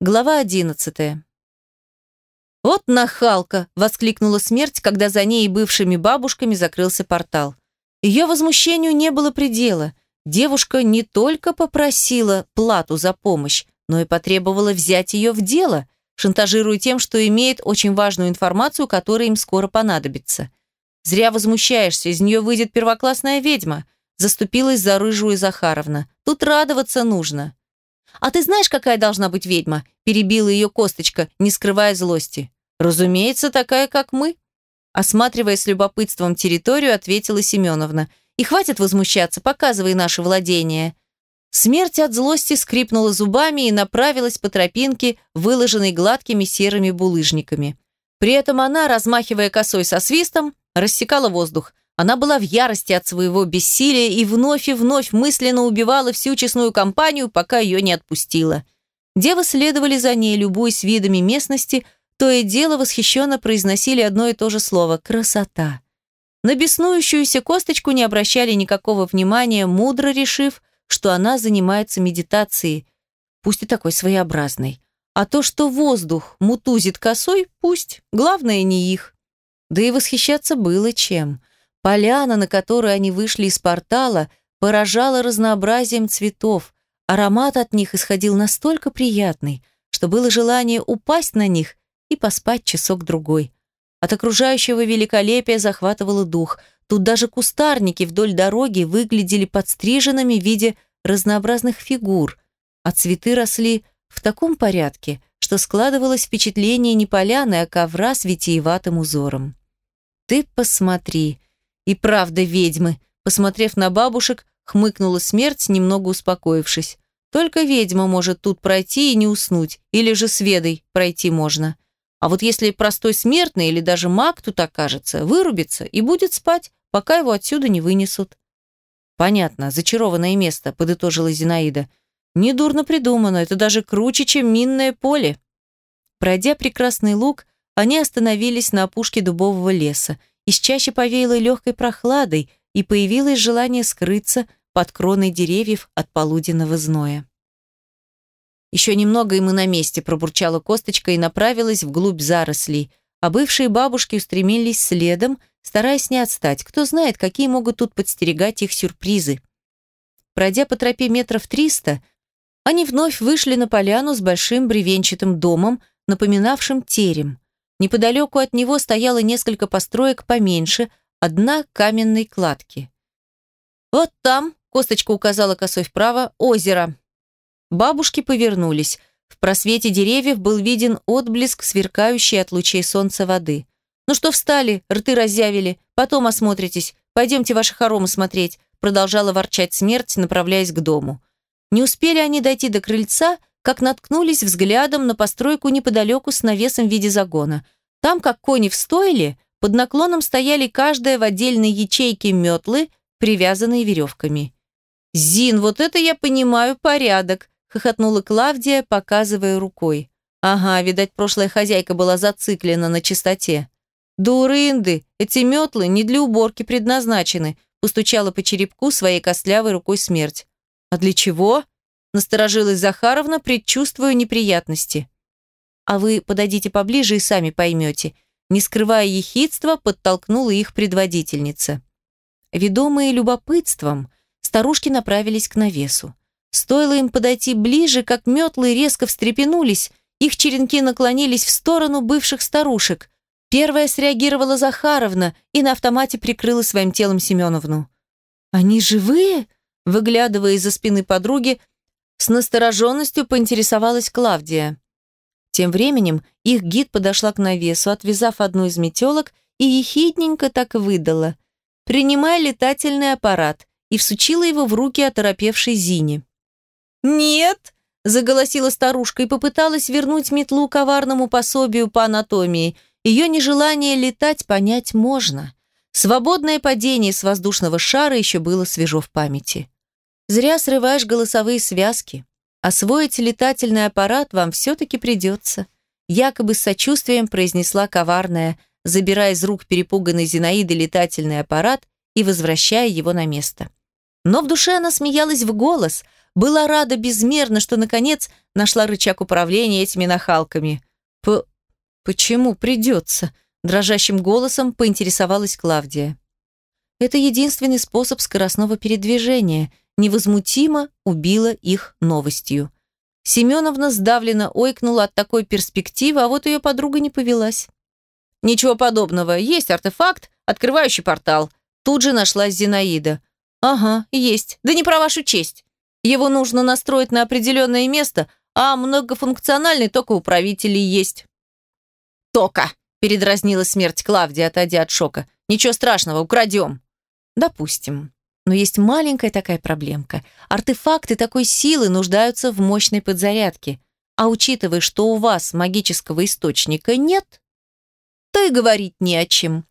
Глава одиннадцатая. «Вот нахалка!» – воскликнула смерть, когда за ней и бывшими бабушками закрылся портал. Ее возмущению не было предела. Девушка не только попросила плату за помощь, но и потребовала взять ее в дело, шантажируя тем, что имеет очень важную информацию, которая им скоро понадобится. «Зря возмущаешься, из нее выйдет первоклассная ведьма», – заступилась за рыжую Захаровна. «Тут радоваться нужно». «А ты знаешь, какая должна быть ведьма?» – перебила ее косточка, не скрывая злости. «Разумеется, такая, как мы», – осматривая с любопытством территорию, ответила Семеновна. «И хватит возмущаться, показывай наше владение». Смерть от злости скрипнула зубами и направилась по тропинке, выложенной гладкими серыми булыжниками. При этом она, размахивая косой со свистом, рассекала воздух. Она была в ярости от своего бессилия и вновь и вновь мысленно убивала всю честную компанию, пока ее не отпустила. Девы следовали за ней, любуясь видами местности, то и дело восхищенно произносили одно и то же слово «красота». На беснующуюся косточку не обращали никакого внимания, мудро решив, что она занимается медитацией, пусть и такой своеобразной. А то, что воздух мутузит косой, пусть, главное не их. Да и восхищаться было чем. Поляна, на которую они вышли из портала, поражала разнообразием цветов. Аромат от них исходил настолько приятный, что было желание упасть на них и поспать часок-другой. От окружающего великолепия захватывало дух. Тут даже кустарники вдоль дороги выглядели подстриженными в виде разнообразных фигур, а цветы росли в таком порядке, что складывалось впечатление не поляны, а ковра с витиеватым узором. «Ты посмотри!» И правда ведьмы. Посмотрев на бабушек, хмыкнула смерть, немного успокоившись. Только ведьма может тут пройти и не уснуть, или же с ведой пройти можно. А вот если простой смертный или даже маг тут окажется, вырубится и будет спать, пока его отсюда не вынесут. Понятно, зачарованное место, подытожила Зинаида. Недурно придумано, это даже круче, чем минное поле. Пройдя прекрасный луг, они остановились на опушке дубового леса из чаще повеяло легкой прохладой, и появилось желание скрыться под кроной деревьев от полуденного зноя. «Еще немного, и мы на месте», – пробурчала косточка и направилась вглубь зарослей, а бывшие бабушки устремились следом, стараясь не отстать. Кто знает, какие могут тут подстерегать их сюрпризы. Пройдя по тропе метров триста, они вновь вышли на поляну с большим бревенчатым домом, напоминавшим терем. Неподалеку от него стояло несколько построек поменьше, одна каменной кладки. «Вот там», — Косточка указала косой вправо, — «озеро». Бабушки повернулись. В просвете деревьев был виден отблеск, сверкающий от лучей солнца воды. «Ну что встали, рты разъявили, потом осмотритесь, пойдемте ваши хоромы смотреть», продолжала ворчать смерть, направляясь к дому. Не успели они дойти до крыльца, как наткнулись взглядом на постройку неподалеку с навесом в виде загона. Там, как кони в под наклоном стояли каждая в отдельной ячейке метлы, привязанные веревками. «Зин, вот это я понимаю порядок», — хохотнула Клавдия, показывая рукой. «Ага, видать, прошлая хозяйка была зациклена на чистоте». «Дурынды, эти метлы не для уборки предназначены», — постучала по черепку своей костлявой рукой смерть. «А для чего?» Насторожилась Захаровна, предчувствуя неприятности. «А вы подойдите поближе и сами поймете». Не скрывая ехидства, подтолкнула их предводительница. Ведомые любопытством, старушки направились к навесу. Стоило им подойти ближе, как метлы резко встрепенулись, их черенки наклонились в сторону бывших старушек. Первая среагировала Захаровна и на автомате прикрыла своим телом Семеновну. «Они живые?» Выглядывая из-за спины подруги, с настороженностью поинтересовалась Клавдия. Тем временем их гид подошла к навесу, отвязав одну из метелок и ехидненько так выдала. «Принимай летательный аппарат», и всучила его в руки оторопевшей Зине. «Нет!» – заголосила старушка и попыталась вернуть метлу коварному пособию по анатомии. Ее нежелание летать понять можно. Свободное падение с воздушного шара еще было свежо в памяти. Зря срываешь голосовые связки. Освоить летательный аппарат вам все-таки придется. Якобы с сочувствием произнесла коварная, забирая из рук перепуганной Зинаиды летательный аппарат и возвращая его на место. Но в душе она смеялась в голос, Была рада безмерно, что, наконец, нашла рычаг управления этими нахалками. «П... почему придется?» – дрожащим голосом поинтересовалась Клавдия. «Это единственный способ скоростного передвижения», – невозмутимо убила их новостью. Семеновна сдавленно ойкнула от такой перспективы, а вот ее подруга не повелась. «Ничего подобного. Есть артефакт, открывающий портал». Тут же нашлась Зинаида. «Ага, есть. Да не про вашу честь. Его нужно настроить на определенное место, а многофункциональный только у правителей есть». «Тока!» – передразнила смерть Клавдия, отойдя от шока. «Ничего страшного, украдем». «Допустим. Но есть маленькая такая проблемка. Артефакты такой силы нуждаются в мощной подзарядке. А учитывая, что у вас магического источника нет, то и говорить не о чем».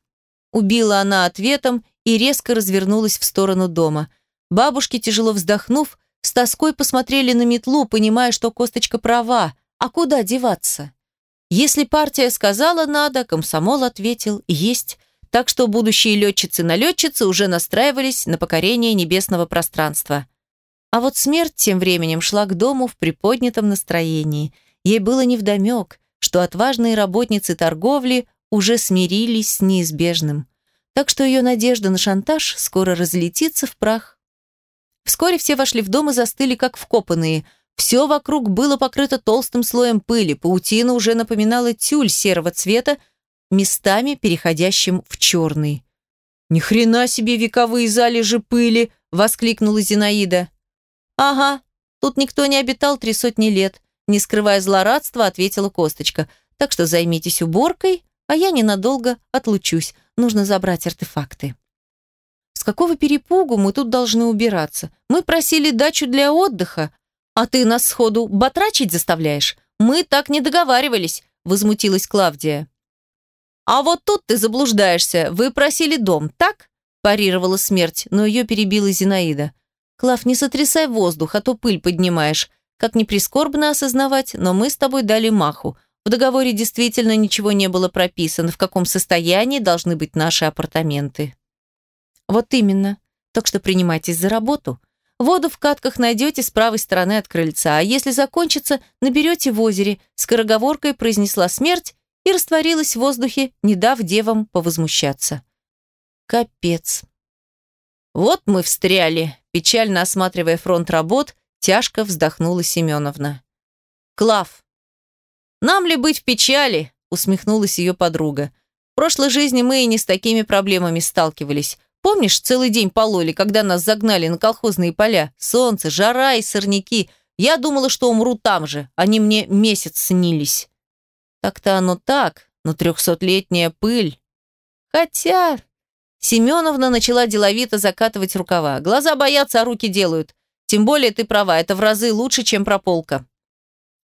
Убила она ответом и резко развернулась в сторону дома. Бабушки, тяжело вздохнув, с тоской посмотрели на метлу, понимая, что Косточка права. А куда деваться? Если партия сказала «надо», комсомол ответил «есть», так что будущие летчицы-налетчицы уже настраивались на покорение небесного пространства. А вот смерть тем временем шла к дому в приподнятом настроении. Ей было невдомек, что отважные работницы торговли уже смирились с неизбежным. Так что ее надежда на шантаж скоро разлетится в прах. Вскоре все вошли в дом и застыли, как вкопанные. Все вокруг было покрыто толстым слоем пыли, паутина уже напоминала тюль серого цвета, местами переходящим в черный. «Ни хрена себе вековые залежи пыли!» — воскликнула Зинаида. «Ага, тут никто не обитал три сотни лет», — не скрывая злорадства, ответила Косточка. «Так что займитесь уборкой, а я ненадолго отлучусь. Нужно забрать артефакты». «С какого перепугу мы тут должны убираться? Мы просили дачу для отдыха, а ты нас сходу батрачить заставляешь? Мы так не договаривались», — возмутилась Клавдия. «А вот тут ты заблуждаешься. Вы просили дом, так?» парировала смерть, но ее перебила Зинаида. «Клав, не сотрясай воздух, а то пыль поднимаешь. Как ни прискорбно осознавать, но мы с тобой дали маху. В договоре действительно ничего не было прописано, в каком состоянии должны быть наши апартаменты». «Вот именно. Так что принимайтесь за работу. Воду в катках найдете с правой стороны от крыльца, а если закончится, наберете в озере», скороговоркой произнесла смерть и растворилась в воздухе, не дав девам повозмущаться. Капец. Вот мы встряли, печально осматривая фронт работ, тяжко вздохнула Семеновна. Клав. Нам ли быть в печали? усмехнулась ее подруга. В прошлой жизни мы и не с такими проблемами сталкивались. Помнишь, целый день пололи, когда нас загнали на колхозные поля? Солнце, жара и сорняки. Я думала, что умру там же. Они мне месяц снились. Так-то оно так, но трехсотлетняя пыль. Хотя... Семеновна начала деловито закатывать рукава. Глаза боятся, а руки делают. Тем более ты права, это в разы лучше, чем прополка.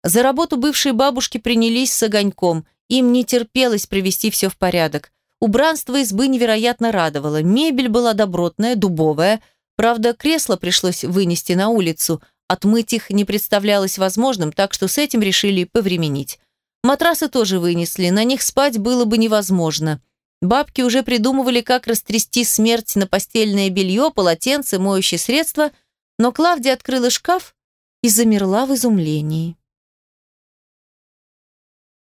За работу бывшие бабушки принялись с огоньком. Им не терпелось привести все в порядок. Убранство избы невероятно радовало. Мебель была добротная, дубовая. Правда, кресло пришлось вынести на улицу. Отмыть их не представлялось возможным, так что с этим решили повременить. Матрасы тоже вынесли, на них спать было бы невозможно. Бабки уже придумывали, как растрясти смерть на постельное белье, полотенце, моющее средство, но Клавдия открыла шкаф и замерла в изумлении.